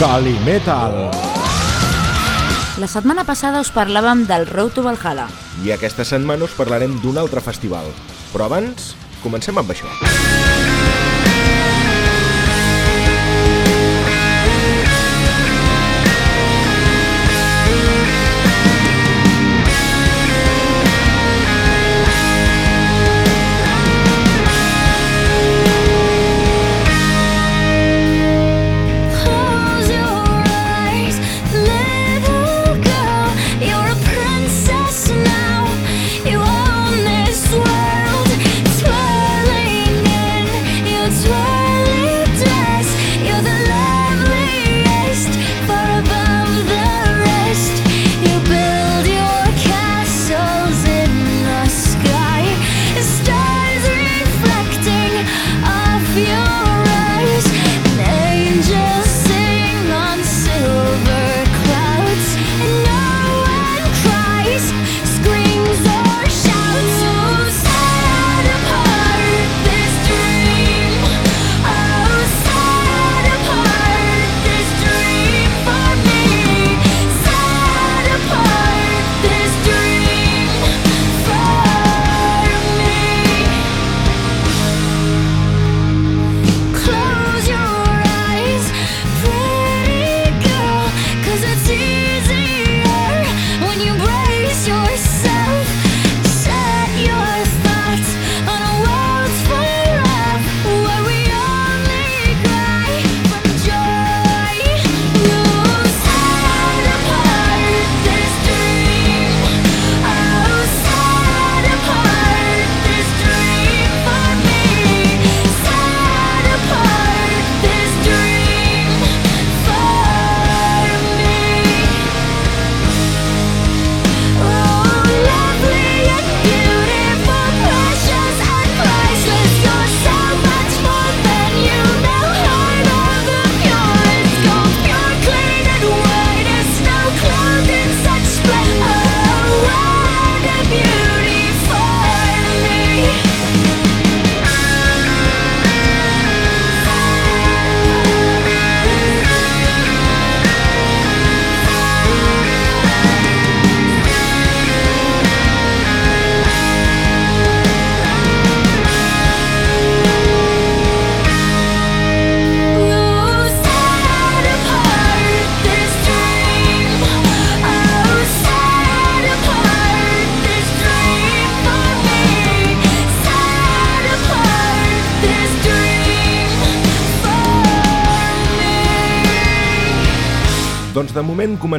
Calimetal. La setmana passada us parlàvem del Road to Valhalla. I aquesta setmana us parlarem d'un altre festival. Però abans, comencem amb això. Close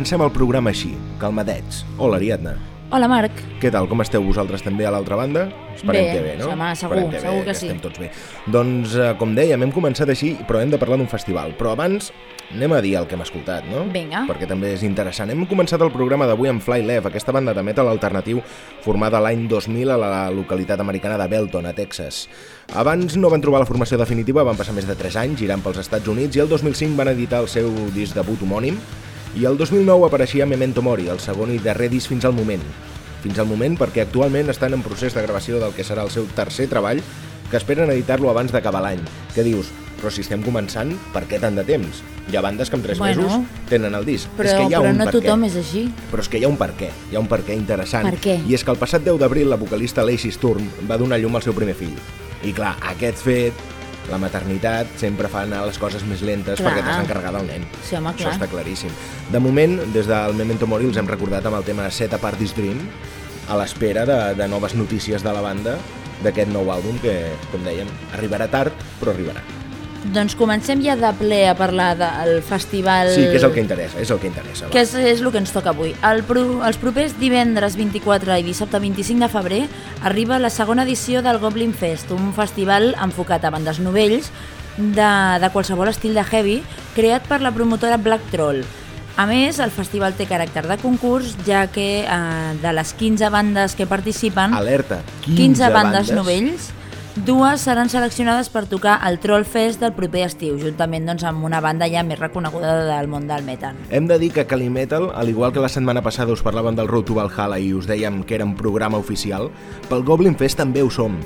comencem el programa així, calmadets. Hola, Ariadna. Hola, Marc. Què tal, com esteu vosaltres també a l'altra banda? Esperem Bé, que bé, no? home, segur, Esperem que bé, segur que sí. estem tots bé. Doncs, eh, com dèiem, hem començat així, però hem de parlar d'un festival. Però abans anem a dir el que hem escoltat, no? Vinga. Perquè també és interessant. Hem començat el programa d'avui amb Fly Lev, aquesta banda de metal alternatiu formada l'any 2000 a la localitat americana de Belton, a Texas. Abans no van trobar la formació definitiva, van passar més de 3 anys girant pels Estats Units i el 2005 van editar el seu disc debut homònim i el 2009 apareixia Memento Mori, el segon i darrer disc fins al moment. Fins al moment perquè actualment estan en procés de gravació del que serà el seu tercer treball, que esperen editar-lo abans d'acabar l'any. Què dius? Però si estem començant, per què tant de temps? Hi ha bandes que en 3 Bueno. mesos tenen el disc. Però, és que hi ha però un no tothom és així. Però és que hi ha un per què, hi ha un per què interessant. Per què? I és que el passat 10 d'abril la vocalista Lacey Sturm va donar llum al seu primer fill. I clar, aquest fet, la maternitat, sempre fa anar les coses més lentes Clar. perquè t'has d'encarregar del nen. Sí, home, Això clar. està claríssim. De moment, des del Memento Mori els hem recordat amb el tema Set Apart This Dream, a l'espera de, de noves notícies de la banda d'aquest nou àlbum que, com dèiem, arribarà tard, però arribarà. Doncs comencem ja de ple a parlar del festival... Sí, que és el que interessa, és el que interessa. va. que és, és el que ens toca avui. El pro, els propers divendres 24 i dissabte 25 de febrer arriba la segona edició del Goblin Fest, un festival enfocat a bandes novells de, de qualsevol estil de heavy, creat per la promotora Black Troll. A més, el festival té caràcter de concurs, ja que eh, de les 15 bandes que participen, Alerta, 15, 15 bandes novells, dues seran seleccionades per tocar al Troll Fest del proper estiu, juntament doncs, amb una banda ja més reconeguda del món del metal. Hem de dir que Calimetal, al igual que la setmana passada us parlàvem del Road to Valhalla i us dèiem que era un programa oficial, pel Goblin Fest també ho som.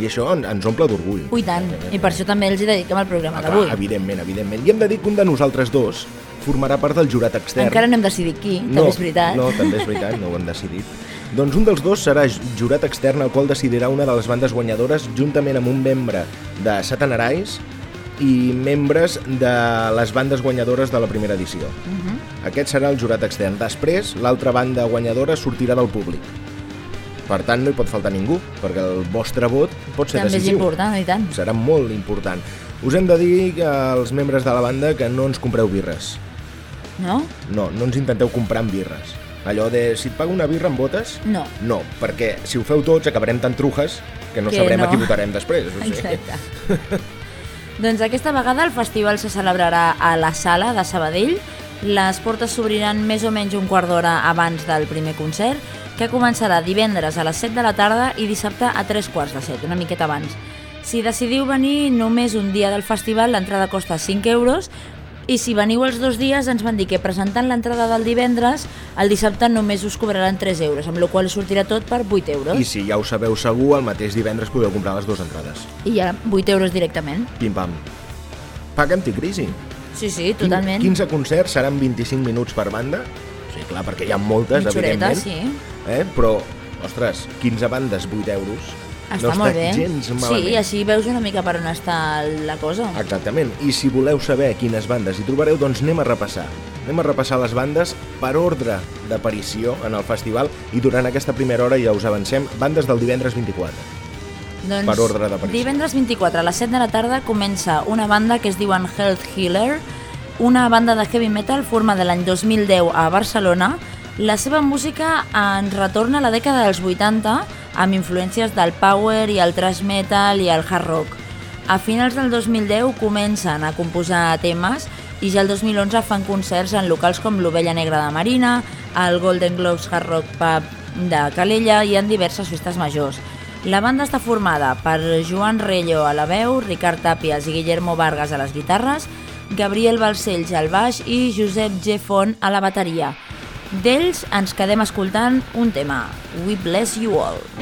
I això en- ens omple d'orgull. Ui, tant. I per això també els hi dediquem el programa Ah, d'avui. evidentment, evidentment. I hem de dir que un de nosaltres dos formarà part del jurat extern. Encara no hem decidit qui, també és veritat. No, també és veritat, no ho hem decidit. Doncs un dels dos serà jurat extern el qual decidirà una de les bandes guanyadores juntament amb un membre de Satan Arise i membres de les bandes guanyadores de la primera edició. Uh Mhm. -huh. Aquest serà el jurat extern. Després, l'altra banda guanyadora sortirà del públic. Per tant, no hi pot faltar ningú, perquè el vostre vot pot ser També és decisiu. important, i tant. Serà molt important. Us hem de dir que als membres de la banda que no ens compreu birres. No? No, no ens intenteu comprar amb birres. Allò de, si et pago una birra amb botes, No. no, perquè si ho feu tots acabarem tan trujes que no Que sabrem no. a qui votarem després. O sigui. Exacte. doncs aquesta vegada el festival se celebrarà a la sala de Sabadell. Les portes s'obriran més o menys un quart d'hora abans del primer concert, que començarà divendres a les 7 de la tarda i dissabte a 3 quarts de 7, una miqueta abans. Si decidiu venir només un dia del festival, l'entrada costa 5 euros, i si veniu els dos dies ens van dir que presentant l'entrada del divendres, el dissabte només us cobraran 3 euros, amb la qual sortirà tot per 8 euros. I si ja ho sabeu segur, el mateix divendres podeu comprar les dues entrades. I ja 8 euros directament. Pim-pam. Paga anticrisi. Sí, sí, totalment. 15 concerts seran 25 minuts per banda. Sí, clar, perquè hi ha moltes, Mitjoreta, evidentment. sí. Eh? Però, ostres, 15 bandes, 8 euros. Està no molt està bé. gens malament. Sí, així veus una mica per on està la cosa. Exactament. I si voleu saber quines bandes hi trobareu, doncs anem a repassar. Anem a repassar les bandes per ordre d'aparició en el festival i durant aquesta primera hora ja us avancem bandes del divendres 24. Doncs, per ordre d'aparició. Divendres 24 a les 7 de la tarda comença una banda que es diuen Health Healer, una banda de heavy metal formada l'any 2010 a Barcelona. La seva música ens retorna a la dècada dels 80 amb influències del power i el thrash metal i el hard rock. A finals del 2010 comencen a composar temes i ja el 2011 fan concerts en locals com l'Ovella Negra de Marina, el Golden Globes Hard Rock Pub de Calella i en diverses festes majors. La banda està formada per Joan Rello a la veu, Ricard Tàpies i Guillermo Vargas a les guitarres, Gabriel Balcells al baix i Josep G. Font a la bateria. D'ells ens quedem escoltant un tema, We Bless You All.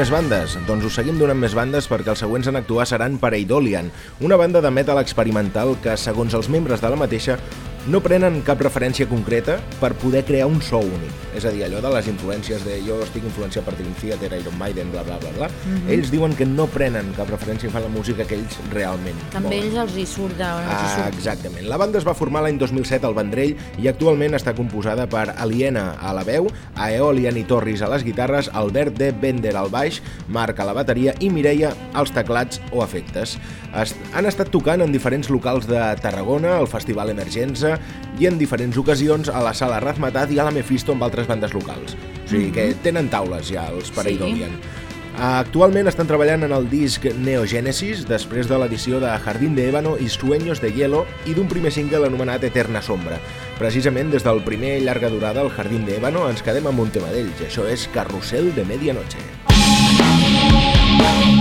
Més bandes? Doncs us seguim donant més bandes perquè els següents en actuar seran Pareidolian, una banda de metal experimental que, segons els membres de la mateixa, no prenen cap referència concreta per poder crear un so únic. És a dir, allò de les influències de jo estic influenciat per Dream Theater, Iron Maiden, bla, bla, bla, bla. Mhm. Ells diuen que no prenen cap referència i fan la música que ells realment També volen. ells els hi surt de... Ah, surt. exactament. La banda es va formar l'any 2007 al Vendrell i actualment està composada per Aliena a la veu, Aeolian i Torris a les guitarres, Albert de Bender al baix, Marc a la bateria i Mireia als teclats o efectes. Es, han estat tocant en diferents locals de Tarragona, al Festival Emergenza i en diferents ocasions a la Sala Razmetat i a la Mephisto amb altres bandes locals. O sigui que tenen taules ja els Pareidolian. Actualment estan treballant en el disc Neogenesis després de l'edició de Jardín de Ébano i Sueños de Hielo i d'un primer single anomenat Eterna Sombra. Precisament des del primer llarga durada, el Jardín de Ébano, ens quedem amb un tema d'ells. Això és Carrusel de Medianoche. acabin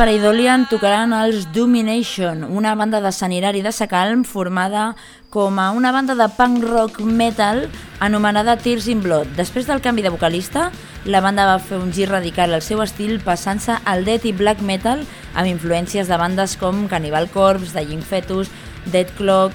els Pareidolian tocaran els Domination, una banda de Sant Hilari de Sacalm formada com a una banda de punk rock metal anomenada Tears in Blood. Després del canvi de vocalista, la banda va fer un gir radical al seu estil passant-se al death i black metal amb influències de bandes com Cannibal Corpse, Dying Fetus, Dead Clock,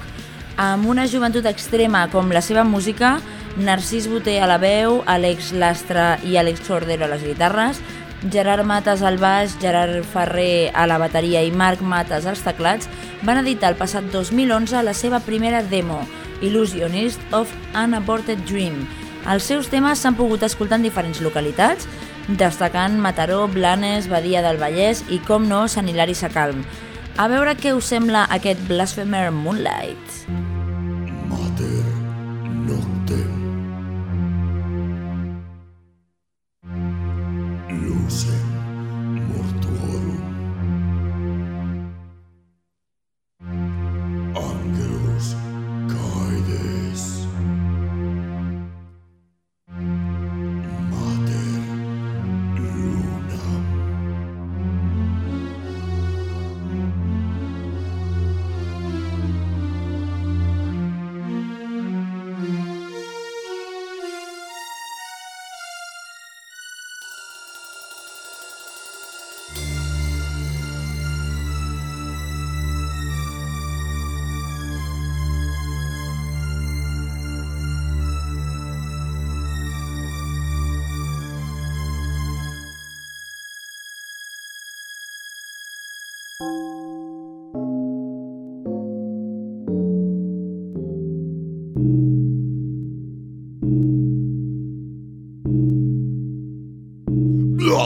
amb una joventut extrema com la seva música, Narcís Boter a la veu, Àlex Lastra i Àlex Cordero a les guitarres, Gerard Mates al baix, Gerard Ferrer a la bateria i Marc Mates als teclats, van editar el passat 2011 la seva primera demo, Illusionist of an Aborted Dream. Els seus temes s'han pogut escoltar en diferents localitats, destacant Mataró, Blanes, Badia del Vallès i, com no, Sant Hilari Sacalm. A veure què us sembla aquest Blasphemer Moonlight. Mater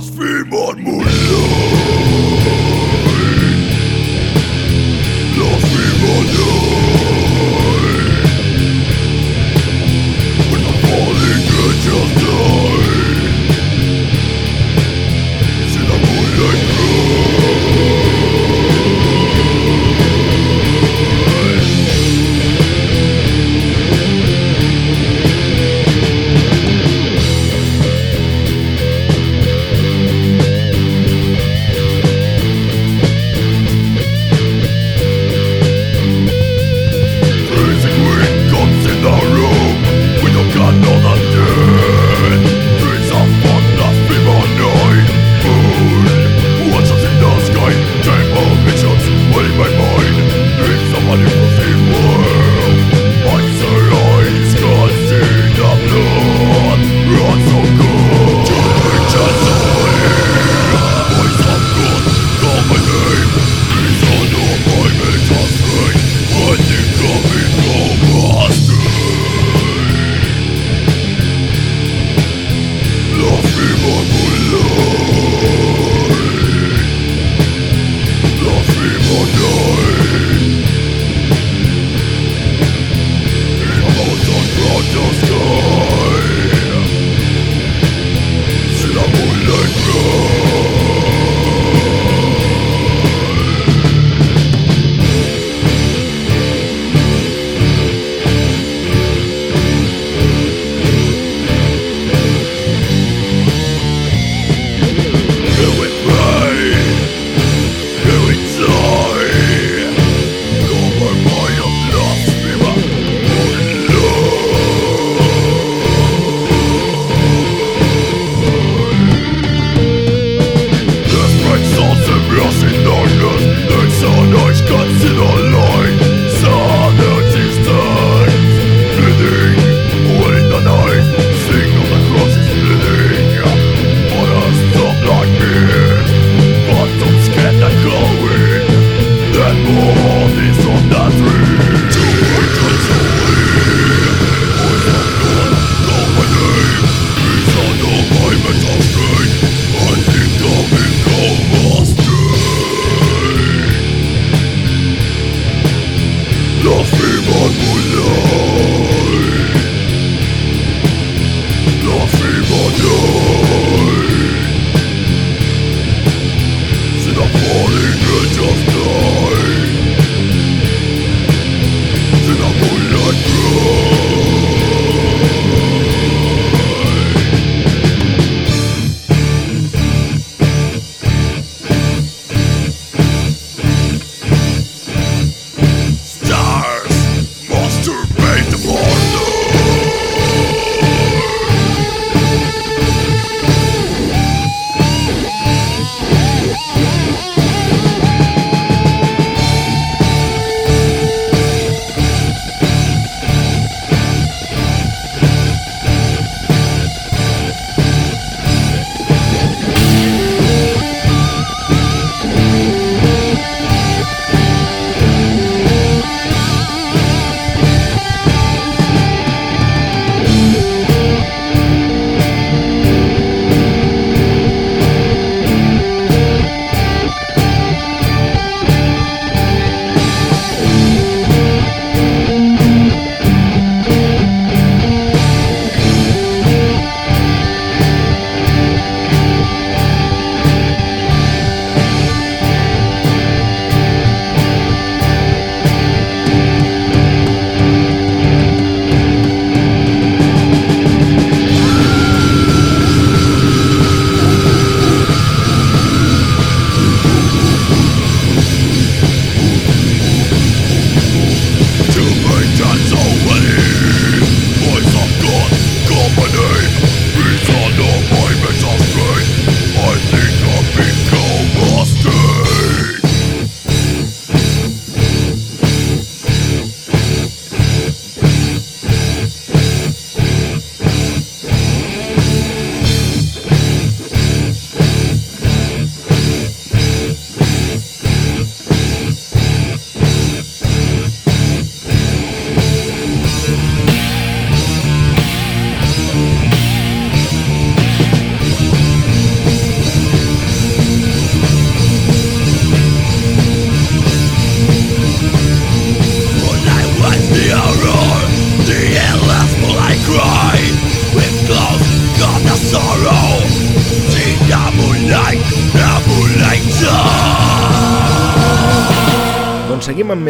Blasphemon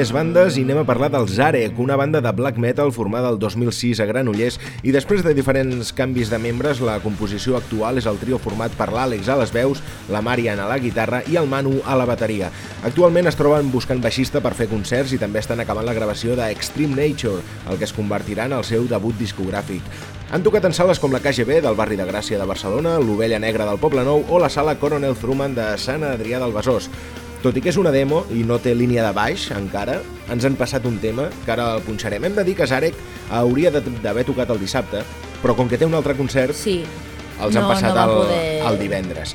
més bandes i anem a parlar del Zarek, una banda de black metal formada el 2006 a Granollers i després de diferents canvis de membres, la composició actual és el trio format per l'Àlex a les veus, la Marian a la guitarra i el Manu a la bateria. Actualment es troben buscant baixista per fer concerts i també estan acabant la gravació de Extreme Nature, el que es convertirà en el seu debut discogràfic. Han tocat en sales com la KGB del barri de Gràcia de Barcelona, l'Ovella Negra del Poble Nou o la sala Coronel Truman de Sant Adrià del Besòs. Tot i que és una demo i no té línia de baix encara, ens han passat un tema que ara el punxarem. Hem de dir que Zarek hauria de- d'haver tocat el dissabte, però com que té un altre concert, Sí. els han No- passat no el, poder- el divendres.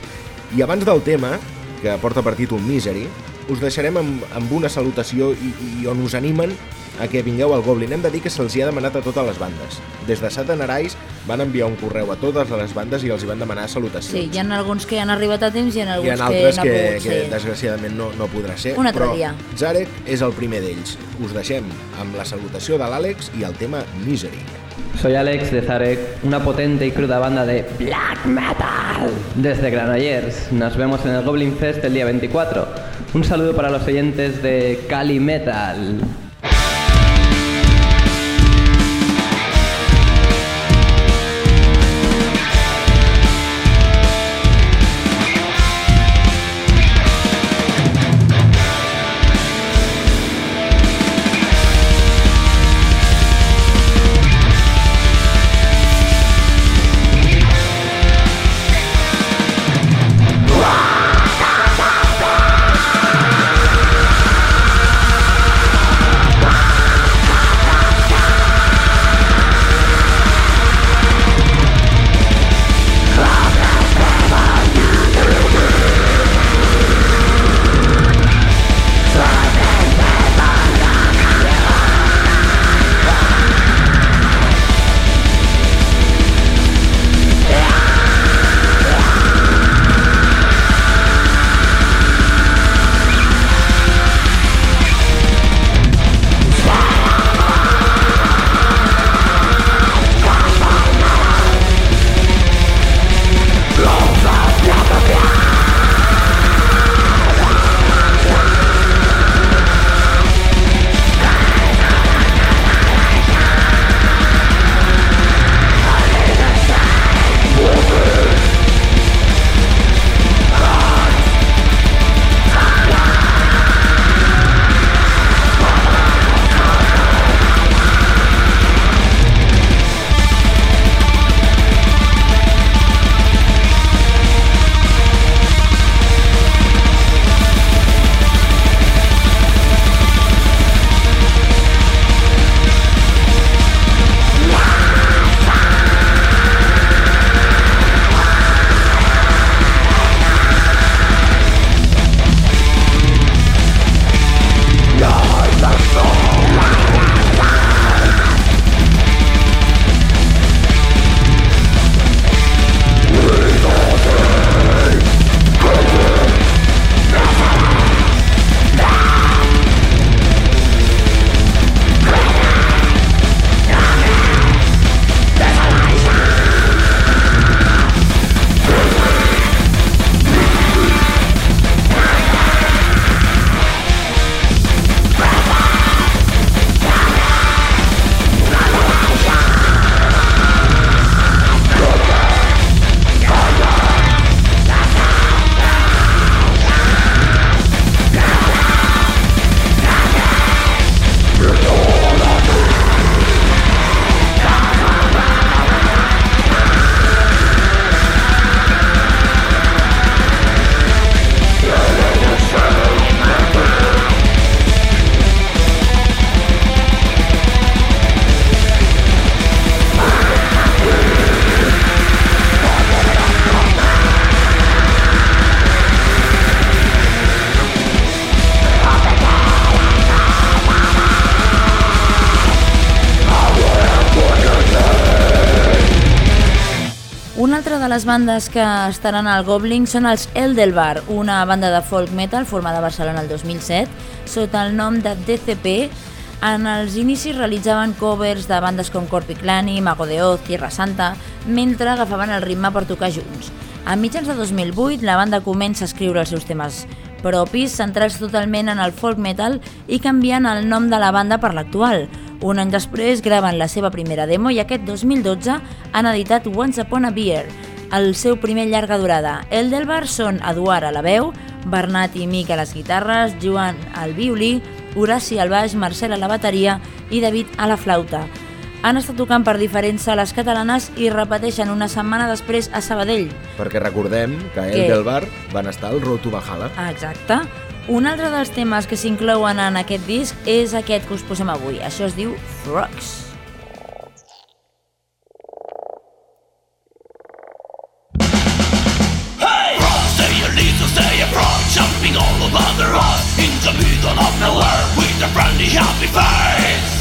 I abans del tema, que porta per títol Misery, us deixarem amb, amb una salutació i, i on us animen a que vingueu al Goblin. Hem de dir que se'ls hi ha demanat a totes les bandes. Des de Satan Arais van enviar un correu a totes les bandes i els hi van demanar salutacions. Sí, hi ha alguns que han arribat a temps i hi ha Hi alguns ha altres que no que, que ser. desgraciadament no, no podrà ser. Un altre però dia. Zarek és el primer d'ells. Us deixem amb la salutació de l'Àlex i el tema Misery. Soy Alex de Zarek, una potente y cruda banda de black metal desde Granollers. Nos vemos en el Goblin Fest el día 24. Un saludo para los oyentes de Cali Metal. Les bandes que estaran al Goblin són els Eldelbar, una banda de folk metal formada a Barcelona el 2007 sota el nom de DCP. En els inicis realitzaven covers de bandes com Corpiclani, Mago de Oz, Tierra Santa, mentre agafaven el ritme per tocar junts. A mitjans de 2008, la banda comença a escriure els seus temes propis, centrats totalment en el folk metal i canviant el nom de la banda per l'actual. Un any després graven la seva primera demo i aquest 2012 han editat Once Upon a Beer, el seu primer llarga durada. El del bar són Eduard a la veu, Bernat i Mic a les guitarres, Joan al violí, Horaci al baix, Marcel a la bateria i David a la flauta. Han estat tocant per diferents sales catalanes i repeteixen una setmana després a Sabadell. Perquè recordem que el Què? del bar van estar al Road to Valhalla. Ah, Exacte. Un altre dels temes que s'inclouen en aquest disc és aquest que us posem avui. Això es diu Frogs. All over the road In the middle of nowhere With a friendly happy face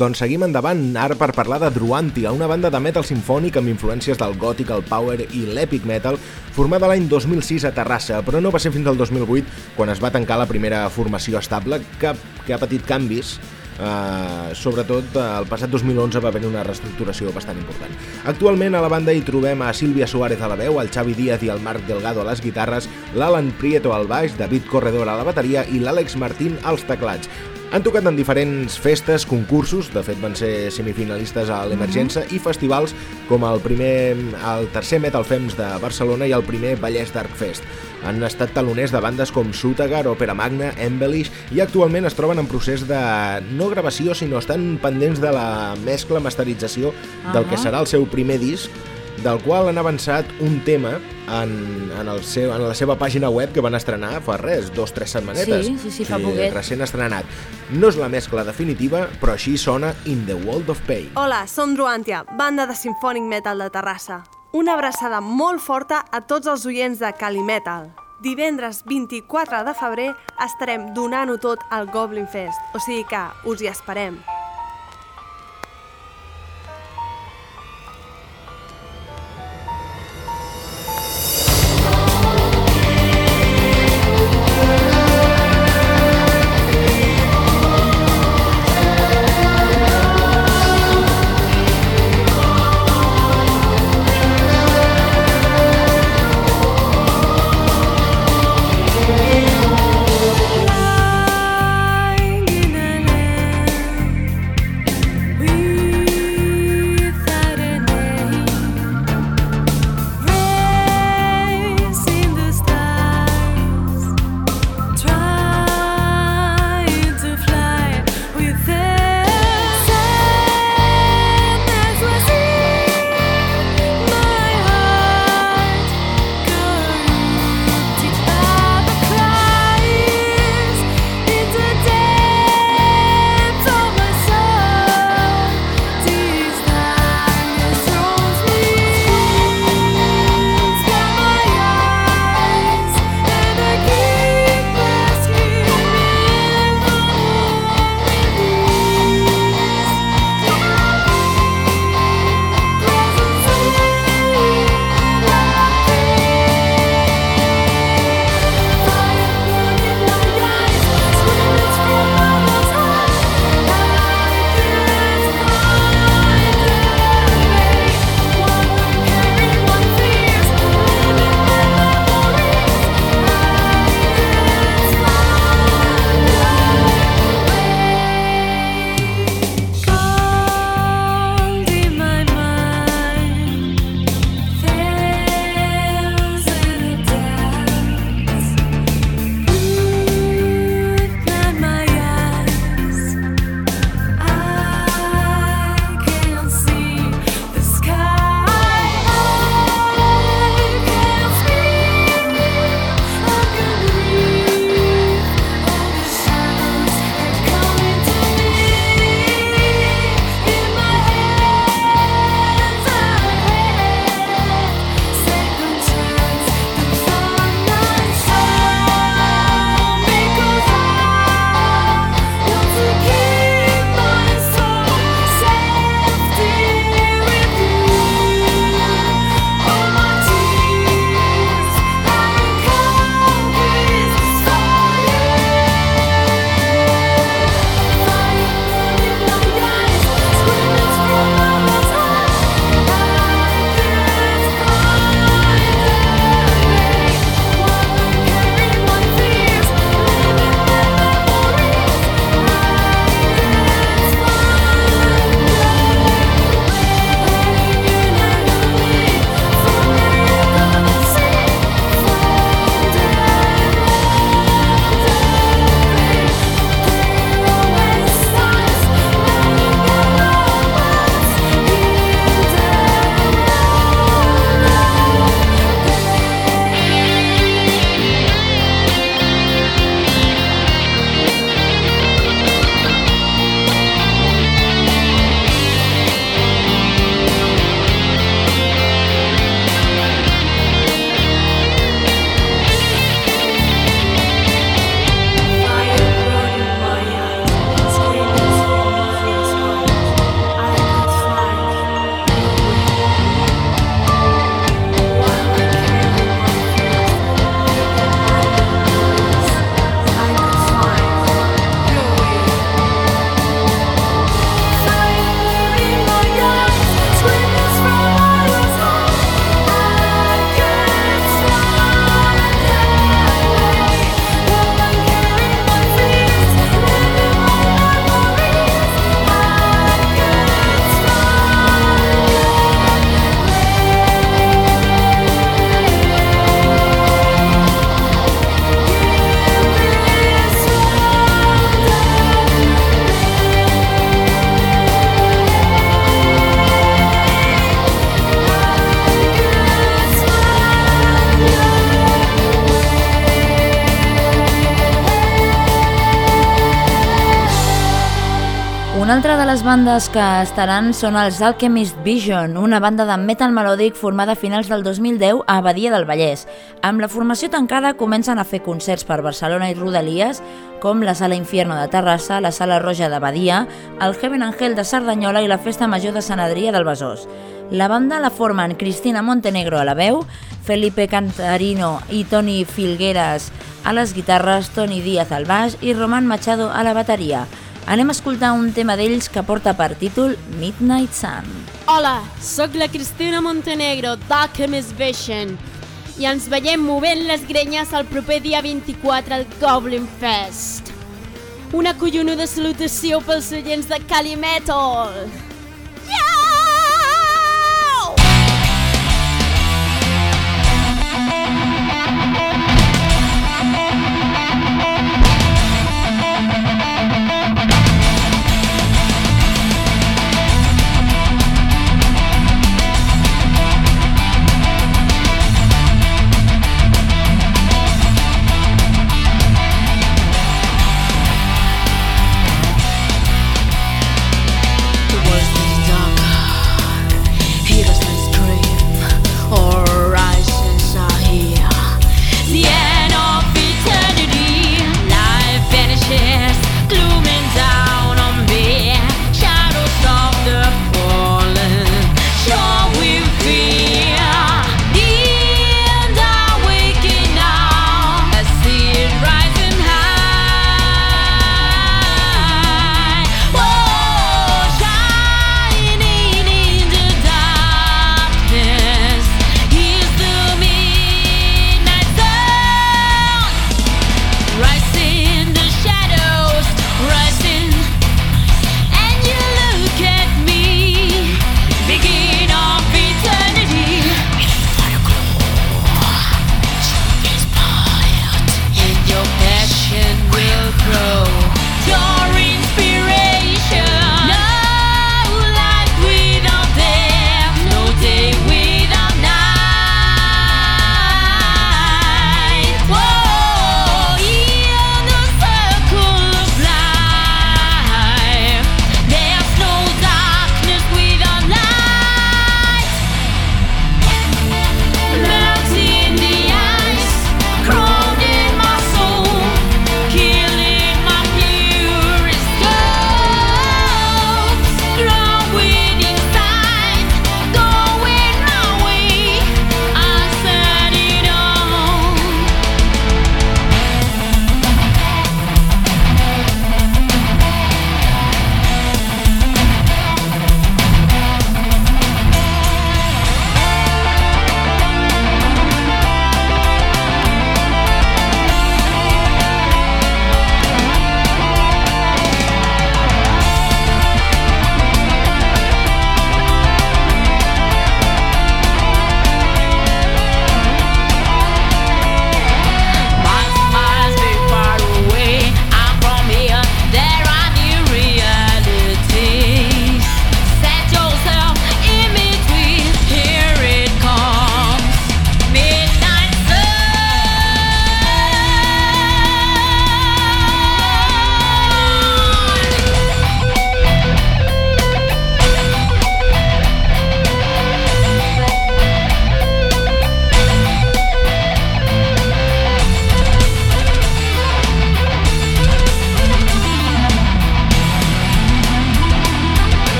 Doncs seguim endavant, ara per parlar de Druantia, una banda de metal sinfònic amb influències del gòtic, el power i l'epic metal, formada l'any 2006 a Terrassa, però no va ser fins al 2008 quan es va tancar la primera formació estable, que, que ha patit canvis, Uh, sobretot uh, el passat 2011 va haver una reestructuració bastant important. Actualment a la banda hi trobem a Sílvia Suárez a la veu, el Xavi Díaz i el Marc Delgado a les guitarres, l'Alan Prieto al baix, David Corredor a la bateria i l'Àlex Martín als teclats. Han tocat en diferents festes, concursos, de fet van ser semifinalistes a l'Emergència, i festivals com el primer, el tercer Metal Fems de Barcelona i el primer Vallès Dark Fest. Han estat taloners de bandes com Sutagar, Opera Magna, Embellish i actualment es troben en procés de no gravació, sinó estan pendents de la mescla, masterització del que Ahà. serà el seu primer disc, del qual han avançat un tema en, en, el seu, en la seva pàgina web que van estrenar fa res, dos o tres setmanetes. Sí, sí, sí, fa poquet. Recent estrenat. No és la mescla definitiva, però així sona In the World of Pain. Hola, som Druantia, banda de Symphonic Metal de Terrassa. Una abraçada molt forta a tots els oients de Cali Metal. Divendres 24 de febrer estarem donant-ho tot al Goblin Fest, o sigui que us hi esperem. Bandes que estaran són els Alchemist Vision, una banda de metal melòdic formada a finals del 2010 a Abadia del Vallès. Amb la formació tancada comencen a fer concerts per Barcelona i Rodalies, com la Sala Infierno de Terrassa, la Sala Roja de Badia, el Heaven Angel de Cerdanyola i la Festa Major de Sant Adrià del Besòs. La banda la formen Cristina Montenegro a la veu, Felipe Cantarino i Toni Filgueras a les guitarres, Toni Díaz al baix i Roman Machado a la bateria. Anem a escoltar un tema d'ells que porta per títol Midnight Sun. Hola, sóc la Cristina Montenegro d'Alchemist Vision i ens veiem movent les grenyes el proper dia 24 al Goblin Fest. Una collonuda salutació pels oients de Cali Metal! Yeah!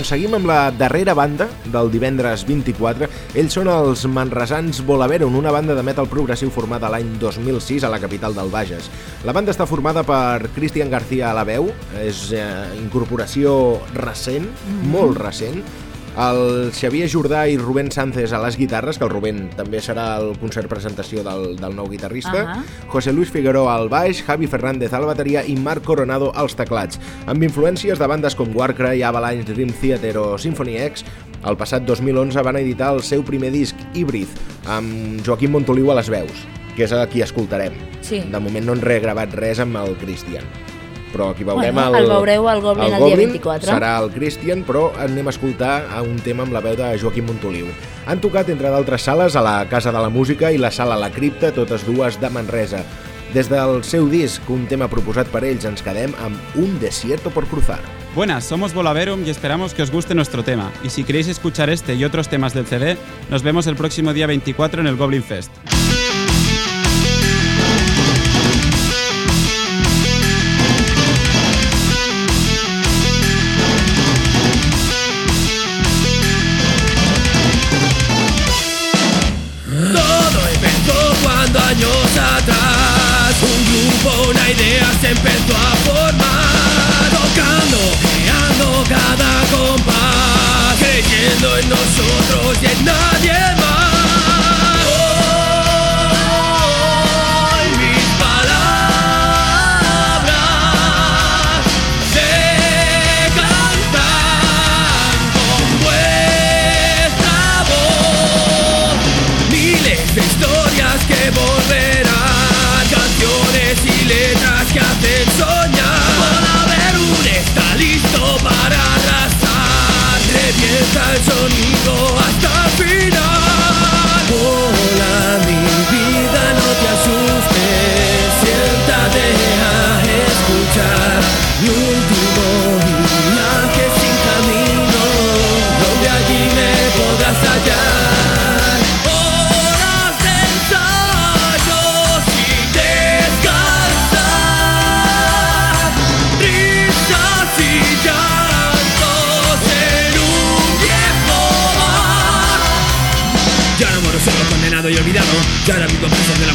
Doncs seguim amb la darrera banda del divendres 24. Ells són els manresans Volaverum, una banda de metal progressiu formada l'any 2006 a la capital del Bages. La banda està formada per Cristian García a la veu, és eh, incorporació recent, molt recent, el Xavier Jordà i Rubén Sánchez a les guitarres, que el Rubén també serà el concert presentació del, del nou guitarrista, Ahà. José Luis Figueroa al baix, Javi Fernández a la bateria i Marc Coronado als teclats. Amb influències de bandes com Warcry, Avalanche, Dream Theater o Symphony X, el passat 2011 van editar el seu primer disc, Híbrid, amb Joaquim Montoliu a les veus, que és a qui escoltarem. Sí. De moment no han regravat res amb el Christian. Però aquí veurem Bueno, el... el veureu al Goblin el dia Goblin 24. Serà el Christian, però anem a escoltar a un tema amb la veu de Joaquim Montoliu. Han tocat, entre d'altres sales, a la Casa de la Música i la Sala La Cripta, totes dues de Manresa. Des del seu disc, un tema proposat per ells, ens quedem amb Un desierto por cruzar. Buenas, somos Volaverum y esperamos que os guste nuestro tema. Y si queréis escuchar este y otros temas del CD, nos vemos el próximo día 24 en el Goblin Fest.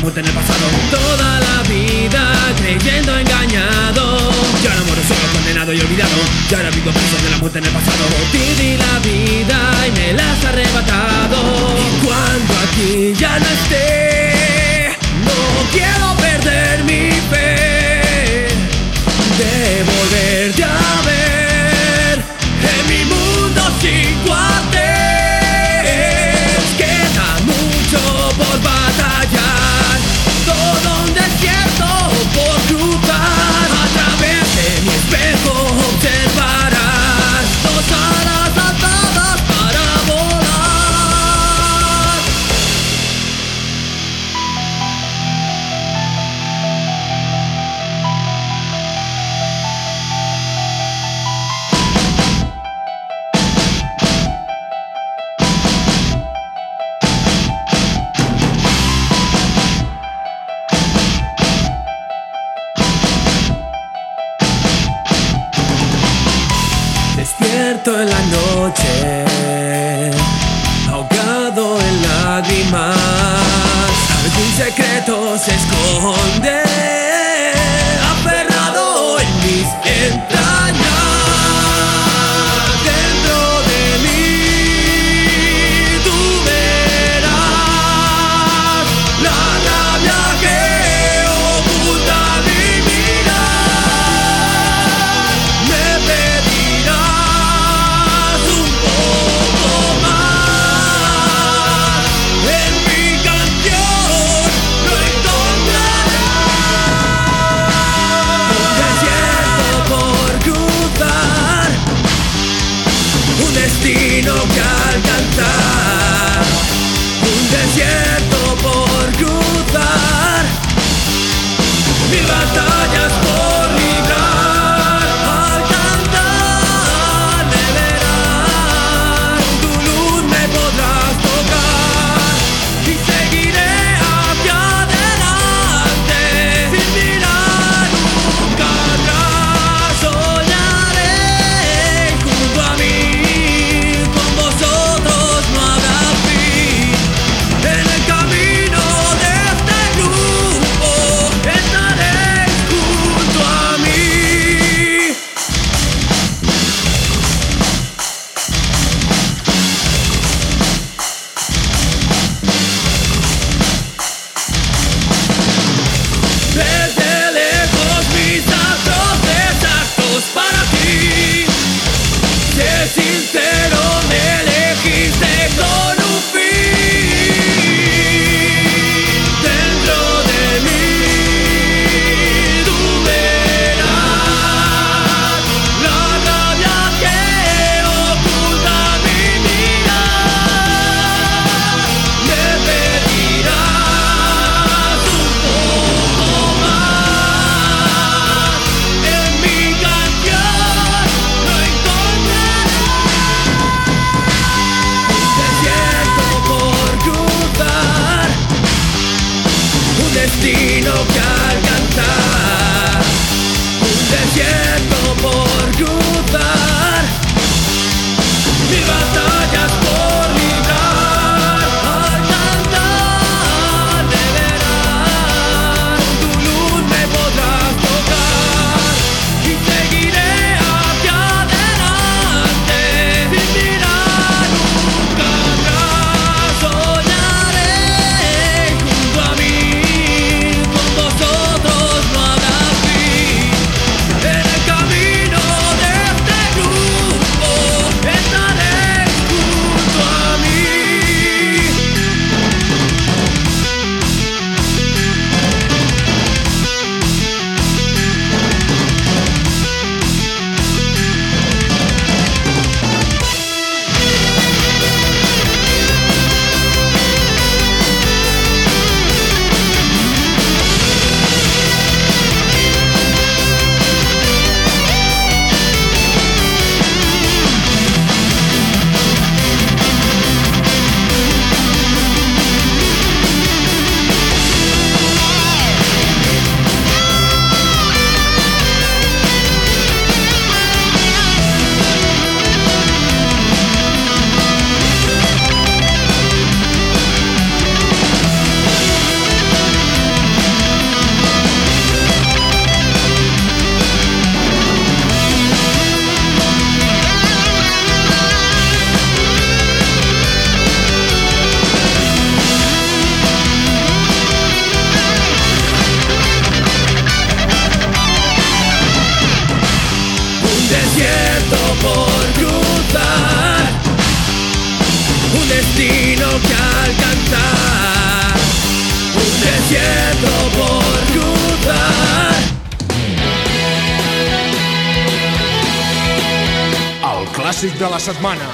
Muerte en el pasado Toda la vida creyendo engañado. Ya no moro solo condenado y olvidado. Ya ahora vivo preso de la muerte en el pasado. Te la vida y me la has arrebatado. Cuando aquí ya no esté No quiero perder mi fe. De setmana.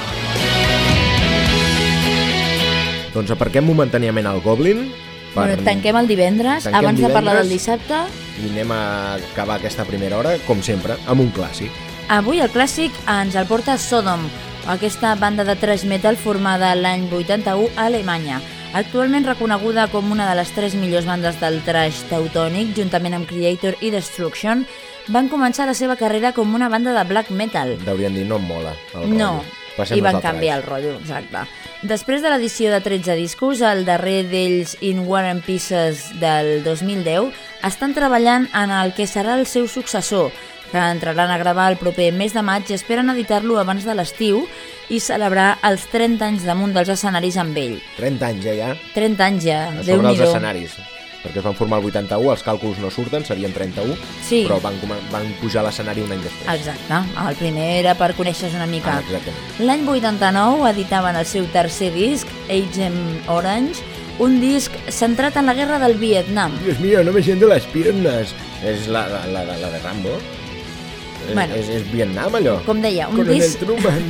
Doncs aparquem momentàniament el Goblin. Per... Bueno, tanquem el divendres, Tanquem abans de parlar del divendres. dissabte. I anem a acabar aquesta primera hora, com sempre, amb un clàssic. Avui el clàssic ens el porta Sodom, aquesta banda de thrash metal formada l'any 81 a Alemanya. Actualment reconeguda com una de les tres millors bandes del thrash teutònic, juntament amb Creator i Destruction, van començar la seva carrera com una banda de black metal. Deurien dir, no em mola el No. Passem i van canviar el rotllo, exacte. Després de l'edició de 13 discos, el darrer d'ells In War and Pieces del 2010, estan treballant en el que serà el seu successor, que entraran a gravar el proper mes de maig i esperen editar-lo abans de l'estiu i celebrar els 30 anys damunt dels escenaris amb ell. 30 anys ja, ja. 30 anys ja, déu sobre nhi els escenaris. Perquè es van formar el 81, els càlculs no surten, serien 31, Sí. però van, van pujar a l'escenari un any després. Exacte, el primer era per conèixer una mica. Ah, exactament. L'any 89 editaven el seu tercer disc, Agent Orange, un disc centrat en la guerra del Vietnam. Dios mío, no me siento las piernas. És la, la, la, la de Rambo. És, Bueno. és, és Vietnam, allò. Com deia, un Coronel disc... Truman.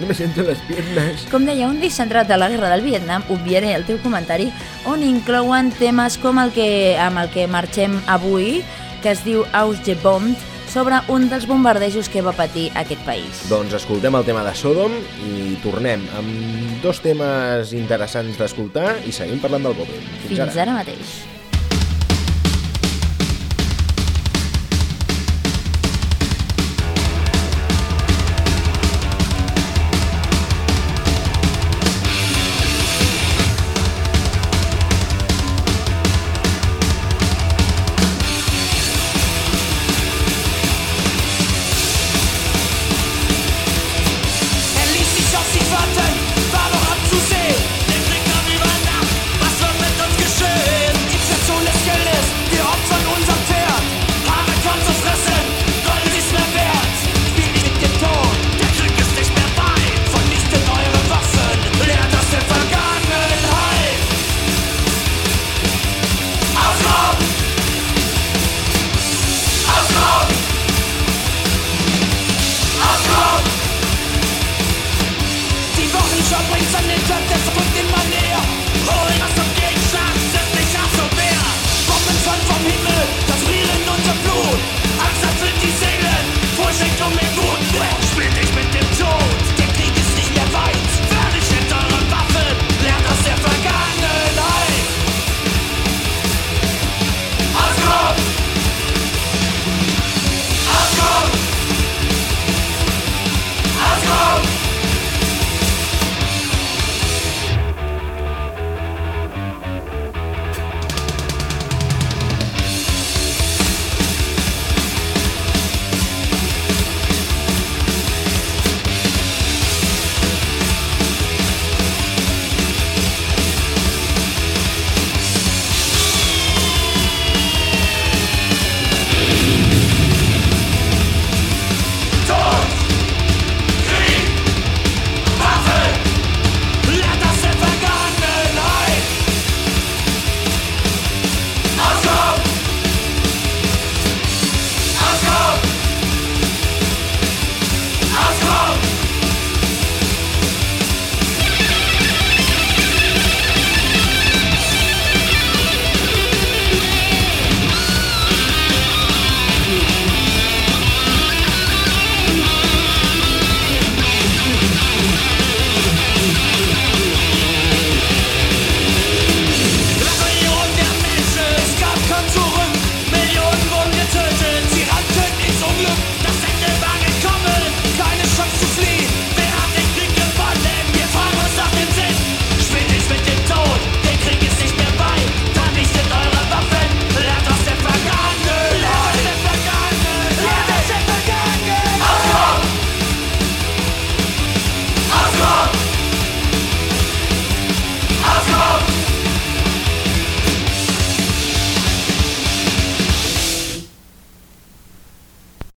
no me siento las piernas. Com deia, un disc centrat a la guerra del Vietnam, obviaré el teu comentari, on inclouen temes com el que amb el que marxem avui, que es diu Ausgebombt, sobre un dels bombardejos que va patir aquest país. Doncs escoltem el tema de Sodom i tornem amb dos temes interessants d'escoltar i seguim parlant del Goblin. Fins ara mateix.